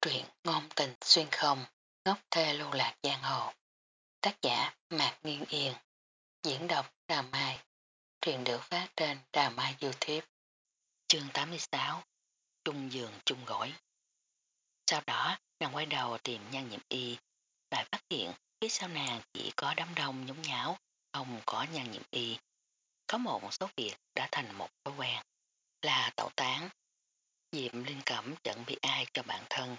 Truyện ngôn tình xuyên không, ngốc thê lưu lạc giang hồ. Tác giả Mạc Nghiên Yên. Diễn đọc Đà Mai. Truyện được phát trên Đà Mai Youtube. Chương 86 Trung giường chung gối. Sau đó, nàng quay đầu tìm nhan nhiệm y, lại phát hiện phía sau nàng chỉ có đám đông nhúng nháo, không có nhan nhiệm y. Có một số việc đã thành một thói quen, là tẩu tán. Diệm Linh Cẩm chẳng bị ai cho bản thân,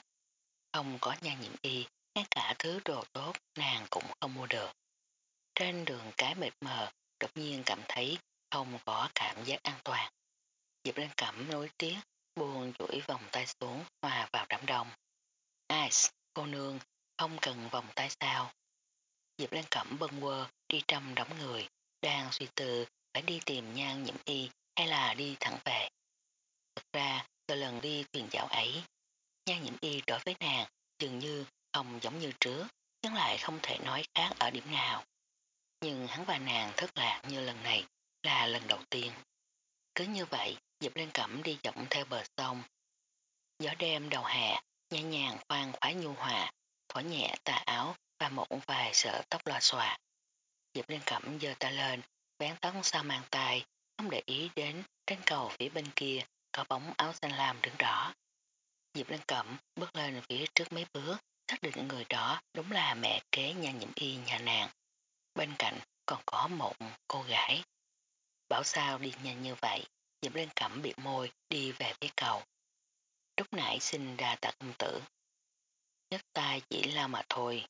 không có nhà nhiễm y, ngay cả thứ đồ tốt nàng cũng không mua được. Trên đường cái mệt mờ, đột nhiên cảm thấy không có cảm giác an toàn. Diệp lên cẩm nối tiếc, buồn chuỗi vòng tay xuống hòa vào đám đông. Ice, cô nương, không cần vòng tay sao. Diệp lên cẩm bân quơ đi trong đóng người, đang suy tư phải đi tìm nhan nhiễm y hay là đi thẳng về. Thực ra, từ lần đi thuyền dạo ấy, nhan nhiễm y đối với nàng dường như không giống như trước, nhưng lại không thể nói khác ở điểm nào. Nhưng hắn và nàng thất lạc như lần này là lần đầu tiên. Cứ như vậy, Dịp lên cẩm đi dọc theo bờ sông. Gió đêm đầu hè, nhẹ nhàng khoan khoái nhu hòa, thổi nhẹ tà áo và một vài sợ tóc loa xòa. Diệp lên cẩm giơ ta lên, bén tóc sau mang tay, không để ý đến trên cầu phía bên kia có bóng áo xanh lam đứng đỏ. Diệp Lan Cẩm bước lên phía trước mấy bước, xác định người đó đúng là mẹ kế nhà nhiễm y nhà nàng. Bên cạnh còn có một cô gái. Bảo sao đi nhanh như vậy, Diệp Lan Cẩm bị môi đi về phía cầu. Lúc nãy xin ra tạ công tử. Nhất tay chỉ là mà thôi.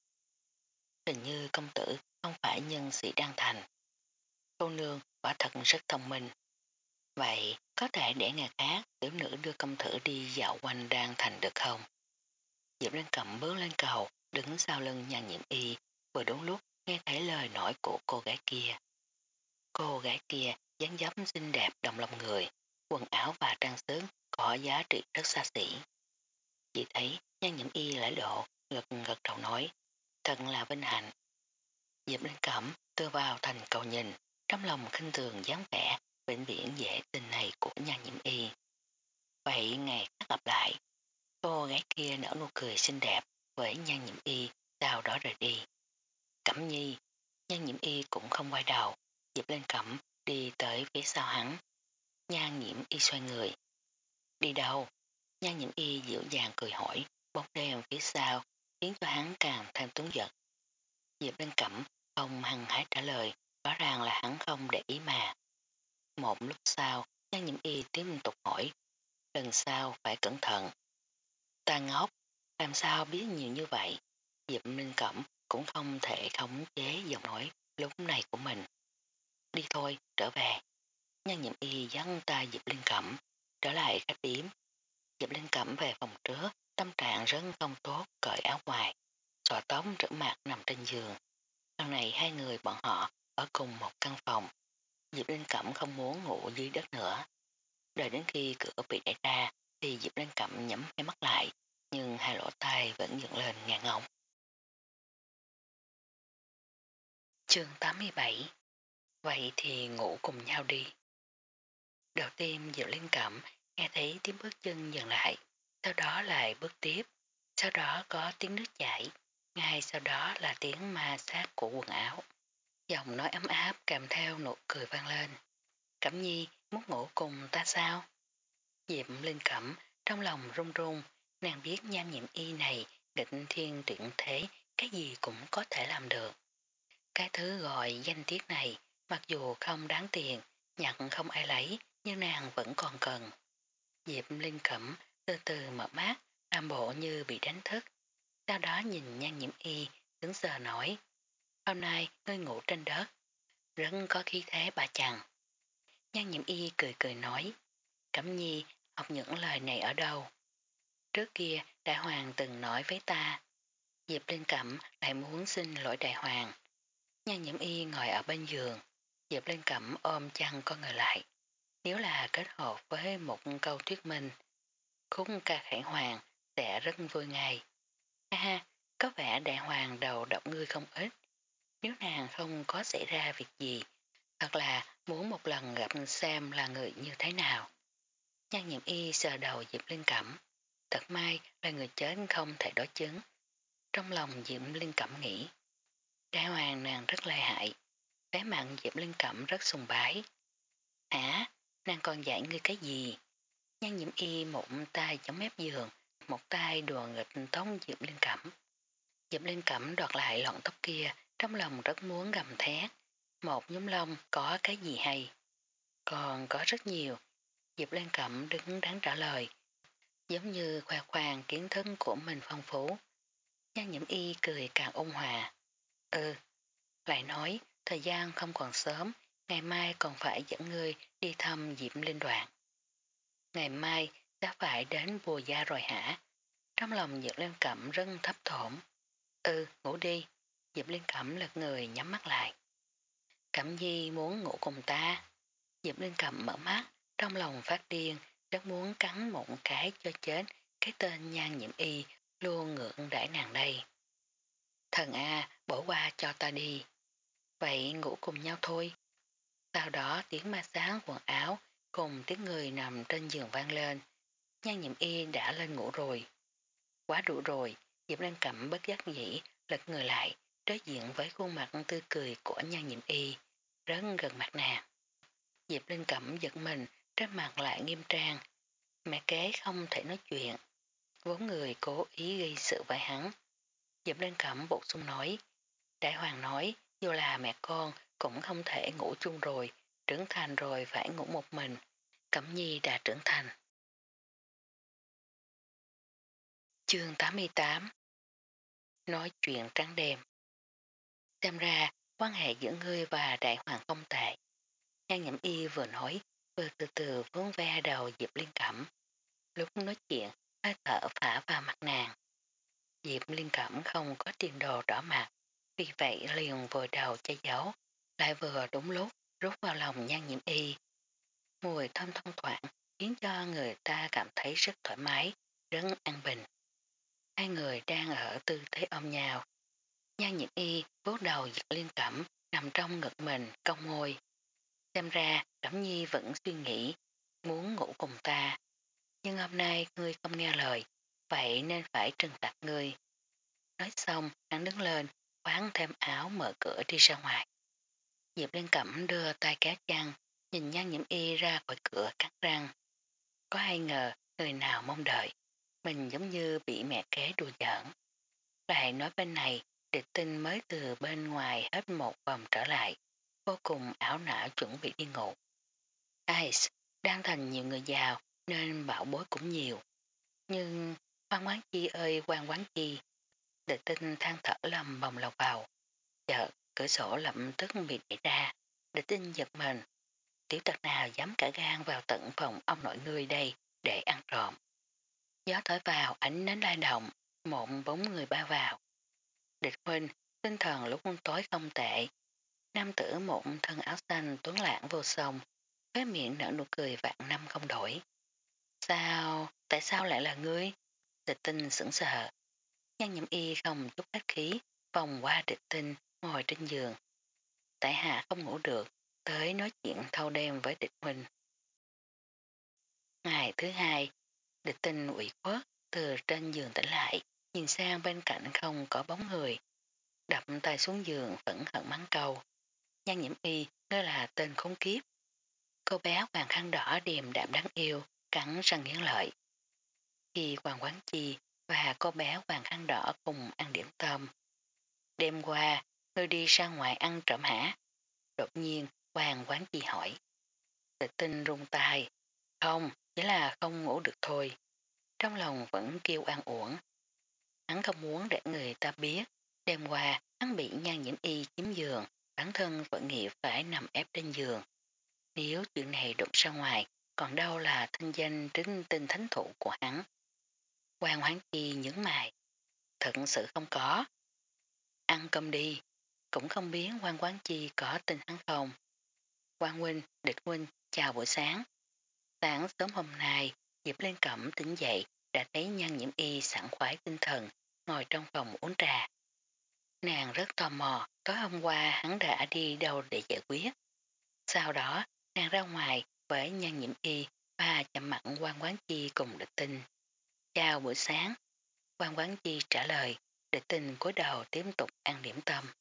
Hình như công tử không phải nhân sĩ đăng thành. Cô nương quả thật rất thông minh. Vậy có thể để ngày khác tiểu nữ đưa công thử đi dạo quanh đang thành được không? Diệp Lan cầm bước lên cầu, đứng sau lưng nhà nhiễm y, vừa đúng lúc nghe thấy lời nói của cô gái kia. Cô gái kia dáng dấp xinh đẹp đồng lòng người, quần áo và trang sức có giá trị rất xa xỉ. Chỉ thấy nhan nhiễm y lãi độ, gật gật đầu nói, thật là vinh hạnh. Diệp Linh Cẩm đưa vào thành cầu nhìn, trong lòng khinh thường dáng vẻ vĩnh viễn dễ tình này của nhà nhiễm y. Vậy ngày khác gặp lại, cô gái kia nở nụ cười xinh đẹp với nhan nhiễm y sau đó rời đi. Cẩm nhi, nhan nhiễm y cũng không quay đầu, dịp lên cẩm đi tới phía sau hắn. Nhan nhiễm y xoay người. Đi đâu? Nhan nhiễm y dịu dàng cười hỏi, bóng đèn phía sau khiến cho hắn càng thêm tuấn giật. Diệp lên cẩm không hằng hái trả lời, rõ ràng là hắn không để ý mà. Một lúc sau, nhan nhiễm y tiếp tục hỏi. Lần sau phải cẩn thận. Ta ngốc, làm sao biết nhiều như vậy? Diệp Minh Cẩm cũng không thể khống chế giọng nói lúc này của mình. Đi thôi, trở về. Nhan nhiệm y dắt ta Diệp Linh Cẩm, trở lại khách điếm. Diệp Linh Cẩm về phòng trước, tâm trạng rất không tốt, cởi áo ngoài, xòa tóc rửa mặt nằm trên giường. Lần này hai người bọn họ ở cùng một căn phòng, Diệp Linh Cẩm không muốn ngủ dưới đất nữa. Đợi đến khi cửa bị đẩy ra thì Diệp Linh Cẩm nhắm hai mắt lại, nhưng hai lỗ tai vẫn dựng lên ngàn ngọng. Chương 87 Vậy thì ngủ cùng nhau đi. Đầu tiên Diệp Linh Cẩm nghe thấy tiếng bước chân dừng lại, sau đó lại bước tiếp, sau đó có tiếng nước chảy, ngay sau đó là tiếng ma sát của quần áo. Giọng nói ấm áp kèm theo nụ cười vang lên. Cẩm nhi muốn ngủ cùng ta sao? Diệm linh cẩm, trong lòng run run, nàng biết nhan nhiệm y này định thiên tuyển thế, cái gì cũng có thể làm được. Cái thứ gọi danh tiết này, mặc dù không đáng tiền, nhận không ai lấy, nhưng nàng vẫn còn cần. Diệp linh cẩm từ từ mở mắt, làm bộ như bị đánh thức. Sau đó nhìn nhan nhiễm y, đứng giờ nói. Hôm nay ngươi ngủ trên đất. Rất có khí thế bà chàng. Nhan nhiễm y cười cười nói. Cẩm nhi học những lời này ở đâu? Trước kia đại hoàng từng nói với ta. Diệp Linh Cẩm lại muốn xin lỗi đại hoàng. Nhan nhiễm y ngồi ở bên giường. Diệp Linh Cẩm ôm chăn con người lại. Nếu là kết hợp với một câu thuyết minh, khúc ca khải hoàng sẽ rất vui ngay. Ha ha, có vẻ đại hoàng đầu độc ngươi không ít. Nếu nàng không có xảy ra việc gì, hoặc là muốn một lần gặp xem là người như thế nào. Nhan nhiệm y sờ đầu Diệp Linh Cẩm. Thật may là người chết không thể đối chứng. Trong lòng diệp Linh Cẩm nghĩ, đại hoàng nàng rất lợi hại, bé mặn diệp Linh Cẩm rất sùng bái. Hả, nàng còn dạy ngươi cái gì? Nhan nhiễm y một tay chống mép giường, một tay đùa nghịch tống diệp Linh Cẩm. diệp Linh Cẩm đoạt lại lọn tóc kia, trong lòng rất muốn gầm thét. Một nhóm lông có cái gì hay? Còn có rất nhiều. Diệp Lan Cẩm đứng đáng trả lời. Giống như khoe khoang kiến thức của mình phong phú. Nhan nhiễm y cười càng ôn hòa. Ừ, lại nói, thời gian không còn sớm, ngày mai còn phải dẫn ngươi đi thăm Diệp Linh Đoạn. Ngày mai đã phải đến bùa gia rồi hả? Trong lòng Diệp Lan Cẩm rất thấp thổm. Ừ, ngủ đi. Diệp Liên Cẩm lật người nhắm mắt lại. Cẩm Di muốn ngủ cùng ta. Diệp Liên Cẩm mở mắt, trong lòng phát điên, rất muốn cắn một cái cho chết cái tên nhan nhiễm y luôn ngượng đãi nàng đây. Thần A, bỏ qua cho ta đi. Vậy ngủ cùng nhau thôi. Sau đó tiếng ma sáng quần áo cùng tiếng người nằm trên giường vang lên. Nhan nhiễm y đã lên ngủ rồi. Quá đủ rồi, Diệp Lan Cẩm bất giác dĩ lật người lại, đối diện với khuôn mặt tươi cười của nhan nhiệm y, rất gần mặt nàng. Diệp Linh Cẩm giật mình, trên mặt lại nghiêm trang. Mẹ kế không thể nói chuyện. Vốn người cố ý gây sự với hắn. Diệp Linh Cẩm bổ sung nói. Đại hoàng nói, dù là mẹ con cũng không thể ngủ chung rồi, trưởng thành rồi phải ngủ một mình. Cẩm Nhi đã trưởng thành. Chương 88 Nói chuyện trắng đêm Xem ra, quan hệ giữa ngươi và đại hoàng không tệ. Nhan nhậm y vừa nói, vừa từ từ vốn ve đầu Diệp Liên Cẩm. Lúc nói chuyện, hơi thở phả vào mặt nàng. Diệp Liên Cẩm không có tiền đồ đỏ mặt, vì vậy liền vội đầu che giấu, lại vừa đúng lúc rút vào lòng nhan nhiễm y. Mùi thơm thông thoảng khiến cho người ta cảm thấy rất thoải mái, rất an bình. Hai người đang ở tư thế ôm nhau, nha nhiễm y vốt đầu giật liên cẩm nằm trong ngực mình, cong môi. Xem ra Cẩm Nhi vẫn suy nghĩ, muốn ngủ cùng ta. Nhưng hôm nay ngươi không nghe lời, vậy nên phải trừng phạt ngươi. Nói xong, hắn đứng lên, khoáng thêm áo mở cửa đi ra ngoài. Diệp Liên Cẩm đưa tay cá chăn, nhìn nhan nhiễm y ra khỏi cửa cắt răng. Có ai ngờ người nào mong đợi mình giống như bị mẹ kế đùa giỡn. Lại nói bên này Địch tinh mới từ bên ngoài hết một vòng trở lại, vô cùng ảo não chuẩn bị đi ngủ. Ice đang thành nhiều người giàu nên bảo bối cũng nhiều. Nhưng quan quán chi ơi quan quán chi, địch tinh than thở lầm bồng lọc vào. Chợt cửa sổ lậm tức bị đẩy ra, địch tinh giật mình. Tiểu tật nào dám cả gan vào tận phòng ông nội ngươi đây để ăn trộm. Gió thổi vào ánh nến lai động, mộn bóng người ba vào. Địch huynh, tinh thần lúc tối không tệ. Nam tử một thân áo xanh tuấn lãng vô song, khóe miệng nở nụ cười vạn năm không đổi. Sao? Tại sao lại là ngươi? Địch tinh sững sờ. Nhan nhiễm y không chút khách khí, vòng qua địch tinh, ngồi trên giường. Tại hạ không ngủ được, tới nói chuyện thâu đêm với địch huynh. Ngày thứ hai, địch tinh ủy khuất từ trên giường tỉnh lại, nhìn sang bên cạnh không có bóng người. Đập tay xuống giường vẫn hận mắng cầu Nhan nhiễm y, ngươi là tên khốn kiếp. Cô bé hoàng khăn đỏ điềm đạm đáng yêu, cắn răng nghiến lợi. Khi hoàng quán chi và cô bé hoàng khăn đỏ cùng ăn điểm tâm. Đêm qua, ngươi đi ra ngoài ăn trộm hả? Đột nhiên, hoàng quán chi hỏi. Tịch tinh rung tay. Không, chỉ là không ngủ được thôi. Trong lòng vẫn kêu an uổng. Hắn không muốn để người ta biết, đêm qua hắn bị nhan nhiễm y chiếm giường, bản thân vẫn nghĩ phải nằm ép trên giường. Nếu chuyện này đụng ra ngoài, còn đâu là thanh danh trứng tinh thánh thủ của hắn. Hoàng hoáng chi nhấn mày. Thật sự không có. Ăn cơm đi, cũng không biết quan quán chi có tin hắn không. Quan huynh, địch huynh, chào buổi sáng. Sáng sớm hôm nay, Diệp lên cẩm tỉnh dậy đã thấy nhan nhiễm y sẵn khoái tinh thần, ngồi trong phòng uống trà. Nàng rất tò mò, tối hôm qua hắn đã đi đâu để giải quyết. Sau đó, nàng ra ngoài với nhan nhiễm y và chậm mặn quan quán chi cùng địch tinh. Chào buổi sáng, quan quán chi trả lời, địch tinh cúi đầu tiếp tục ăn điểm tâm.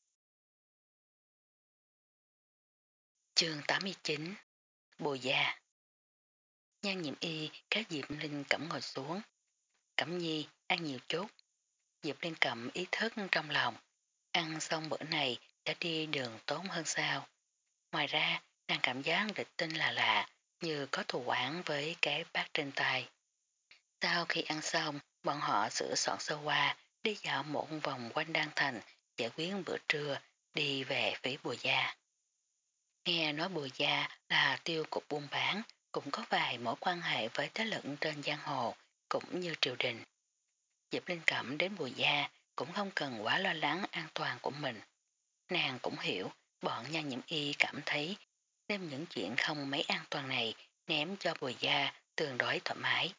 Chương 89 Bồ gia Nhan nhiệm y các Diệp Linh cẩm ngồi xuống. Cẩm nhi ăn nhiều chút. Diệp Liên cẩm ý thức trong lòng. Ăn xong bữa này đã đi đường tốn hơn sao. Ngoài ra, nàng cảm giác địch tinh là lạ, như có thù quán với cái bát trên tay. Sau khi ăn xong, bọn họ sửa soạn sơ qua, đi dạo một vòng quanh đan thành, giải quyết bữa trưa, đi về phía bùa gia. Nghe nói bùa gia là tiêu cục buôn bán, cũng có vài mối quan hệ với thế lực trên giang hồ, cũng như triều đình. Diệp Linh Cẩm đến bùi gia cũng không cần quá lo lắng an toàn của mình. Nàng cũng hiểu, bọn nha nhiễm y cảm thấy đem những chuyện không mấy an toàn này ném cho bùi gia tương đối thoải mái.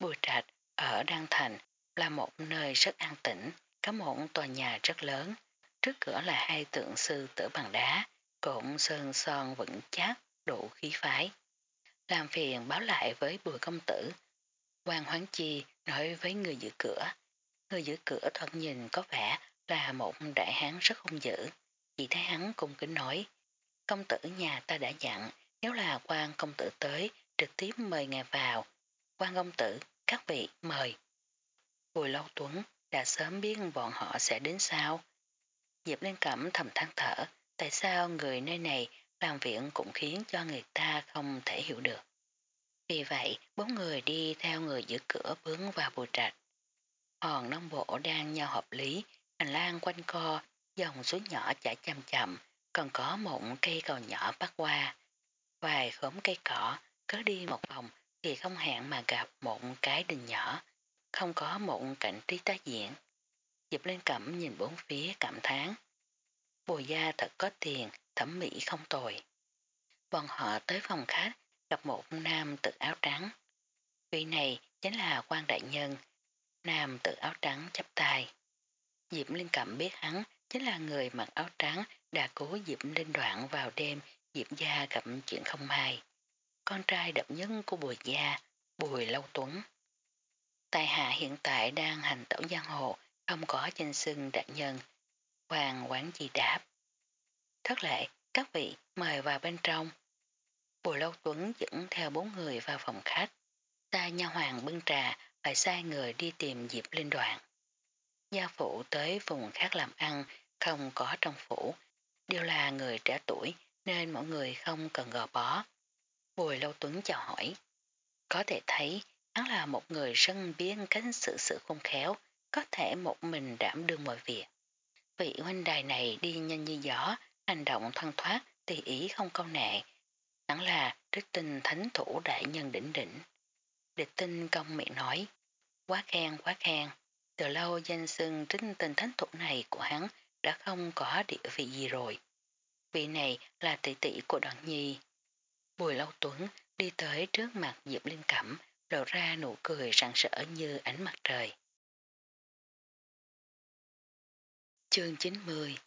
Bùi trạch ở Đan Thành là một nơi rất an tĩnh, có một tòa nhà rất lớn, trước cửa là hai tượng sư tử bằng đá, cộn sơn son vững chắc, đủ khí phái. Làm phiền báo lại với bùi công tử. Hoàng Hoáng Chi nói với người giữ cửa. Người giữ cửa thoạt nhìn có vẻ là một đại hán rất hung dữ. Chỉ thấy hắn cung kính nói. Công tử nhà ta đã dặn nếu là quan công tử tới trực tiếp mời ngài vào. Quan công tử, các vị mời. Bùi lâu tuấn đã sớm biết bọn họ sẽ đến sao. Diệp Liên Cẩm thầm than thở, tại sao người nơi này làm viện cũng khiến cho người ta không thể hiểu được. Vì vậy, bốn người đi theo người giữ cửa bướng vào bùi trạch. Hòn nông bộ đang nhau hợp lý, hành lang quanh co, dòng suối nhỏ chảy chậm chậm, còn có một cây cầu nhỏ bắt qua. Vài khóm cây cỏ, cứ đi một vòng thì không hẹn mà gặp một cái đình nhỏ, không có một cảnh trí tái diện. Dịp lên cẩm nhìn bốn phía cảm thán. Bùi gia thật có tiền, thẩm mỹ không tồi. Bọn họ tới phòng khách, gặp một nam tự áo trắng. Vị này chính là quan đại nhân, nam tự áo trắng chấp tay. Diệp Linh Cẩm biết hắn chính là người mặc áo trắng đã cố Diệp Linh đoạn vào đêm Diệp gia gặp chuyện không hay. Con trai đậm nhân của Bùi gia, Bùi Lâu Tuấn. Tài hạ hiện tại đang hành tẩu giang hồ, không có danh xưng đại nhân. Hoàng quán gì đáp. Thất lệ, các vị mời vào bên trong. Bùi Lâu Tuấn dẫn theo bốn người vào phòng khách. Ta nha hoàng bưng trà phải sai người đi tìm Diệp Linh Đoạn. Gia phụ tới vùng khác làm ăn, không có trong phủ. Đều là người trẻ tuổi nên mọi người không cần gò bó. Bùi Lâu Tuấn chào hỏi. Có thể thấy hắn là một người rất biết cánh sự sự không khéo, có thể một mình đảm đương mọi việc. Vị huynh đài này đi nhanh như gió, hành động thoăn thoát, tùy ý không câu nệ. Hẳn là đích tinh thánh thủ đại nhân đỉnh đỉnh. Địch tinh công miệng nói, quá khen quá khen, từ lâu danh xưng trích tinh thánh thủ này của hắn đã không có địa vị gì rồi. Vị này là tỷ tỷ của đoạn nhi. Bùi lâu tuấn đi tới trước mặt Diệp Linh Cẩm, lộ ra nụ cười rạng rỡ như ánh mặt trời. Chương 90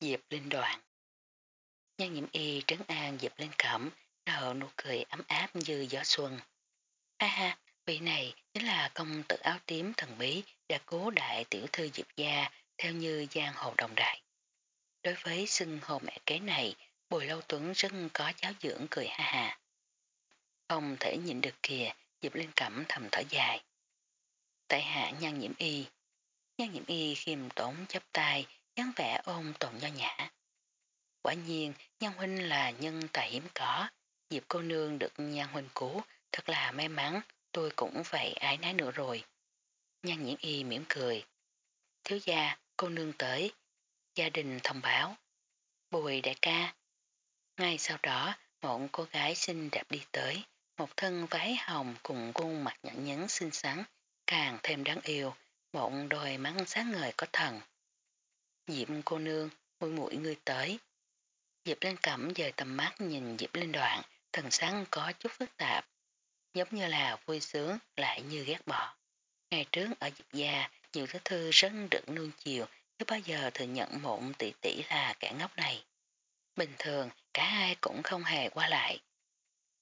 Diệp Linh Đoạn Nhan nhiễm y trấn an Diệp lên Cẩm, nở nụ cười ấm áp như gió xuân. Ha ha, vị này chính là công tử áo tím thần bí đã cố đại tiểu thư Diệp gia theo như giang hồ đồng đại. Đối với xưng hồ mẹ kế này, Bùi Lâu Tuấn rất có giáo dưỡng cười ha ha. Không thể nhìn được kìa, Diệp Linh Cẩm thầm thở dài. Tại hạ nhan nhiễm y. Nhan nhiễm y khiêm tốn chấp tay, dáng vẻ ôm tồn nho nhã. Quả nhiên, nhan huynh là nhân tài hiếm có. Diệp cô nương được nhan huynh cứu, thật là may mắn, tôi cũng vậy ái nái nữa rồi. Nhan nhiễm y mỉm cười. Thiếu gia, cô nương tới. Gia đình thông báo. Bùi đại ca. Ngay sau đó, một cô gái xinh đẹp đi tới một thân váy hồng cùng khuôn mặt nhẫn nhấn xinh xắn, càng thêm đáng yêu, một đôi mắt sáng ngời có thần. Diệp cô nương, mũi mũi người tới. Diệp lên cẩm dời tầm mắt nhìn Diệp lên đoạn, thần sáng có chút phức tạp, giống như là vui sướng lại như ghét bỏ. Ngày trước ở Diệp gia, nhiều thứ thư rất được nuông chiều, chứ bao giờ thừa nhận một tỷ tỷ là kẻ ngốc này. Bình thường, cả hai cũng không hề qua lại,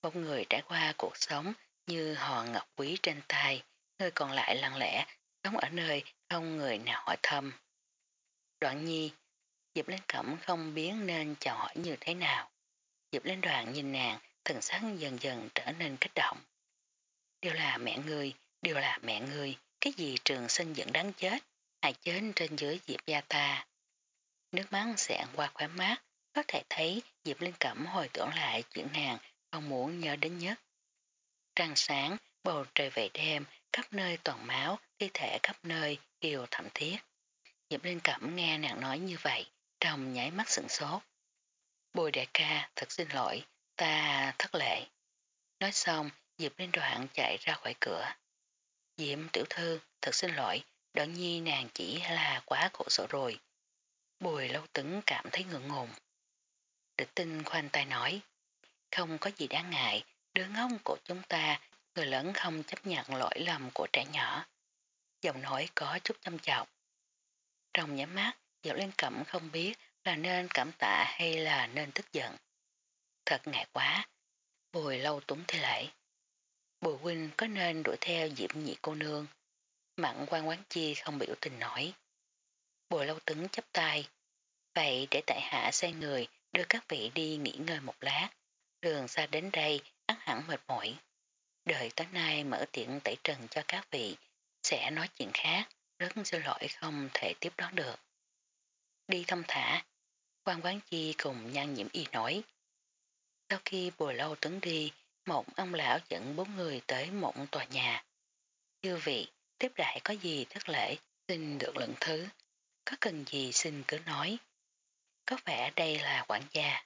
một người trải qua cuộc sống như hòn ngọc quý trên tay, người còn lại lặng lẽ sống ở nơi không người nào hỏi thăm. Đoạn nhi, Diệp Linh Cẩm không biết nên chào hỏi như thế nào. Diệp Linh Đoàn nhìn nàng, thần sắc dần dần trở nên kích động. Đều là mẹ người, đều là mẹ người, cái gì trường sinh dẫn đáng chết, hại chết trên dưới Diệp gia ta. Nước mắt xẹn qua khóe mát, có thể thấy Diệp Linh Cẩm hồi tưởng lại chuyện nàng không muốn nhớ đến nhất. Trăng sáng, bầu trời về đêm, khắp nơi toàn máu, thi thể khắp nơi, kiều thảm thiết. Diệp Linh Cẩm nghe nàng nói như vậy, trong nháy mắt sửng sốt. Bùi đại ca, thật xin lỗi, ta thất lệ. Nói xong, Diệp Linh đoạn chạy ra khỏi cửa. Diệp tiểu thư, thật xin lỗi, đoạn nhi nàng chỉ là quá khổ sở rồi. Bùi lâu tứng cảm thấy ngượng ngùng. Địch tinh khoanh tay nói, không có gì đáng ngại, đứa ngông của chúng ta, người lớn không chấp nhận lỗi lầm của trẻ nhỏ. Giọng nói có chút chăm chọc. Trong nhắm mắt, Diệp Linh Cẩm không biết là nên cảm tạ hay là nên tức giận. Thật ngại quá, bùi lâu túng thế lễ. Bùi huynh có nên đuổi theo diễm nhị cô nương. Mặn quan quán chi không biểu tình nổi. Bùi lâu tứng chấp tay. Vậy để tại hạ xe người đưa các vị đi nghỉ ngơi một lát. Đường xa đến đây ắt hẳn mệt mỏi. Đợi tối nay mở tiện tẩy trần cho các vị sẽ nói chuyện khác. Rất xin lỗi không thể tiếp đón được. Đi thông thả. Quan quán chi cùng nhan nhiễm y nói. Sau khi bùi lâu tướng đi, một ông lão dẫn bốn người tới một tòa nhà. Chư vị, tiếp đại có gì thất lễ, xin được lượng thứ. Có cần gì xin cứ nói. Có vẻ đây là quản gia.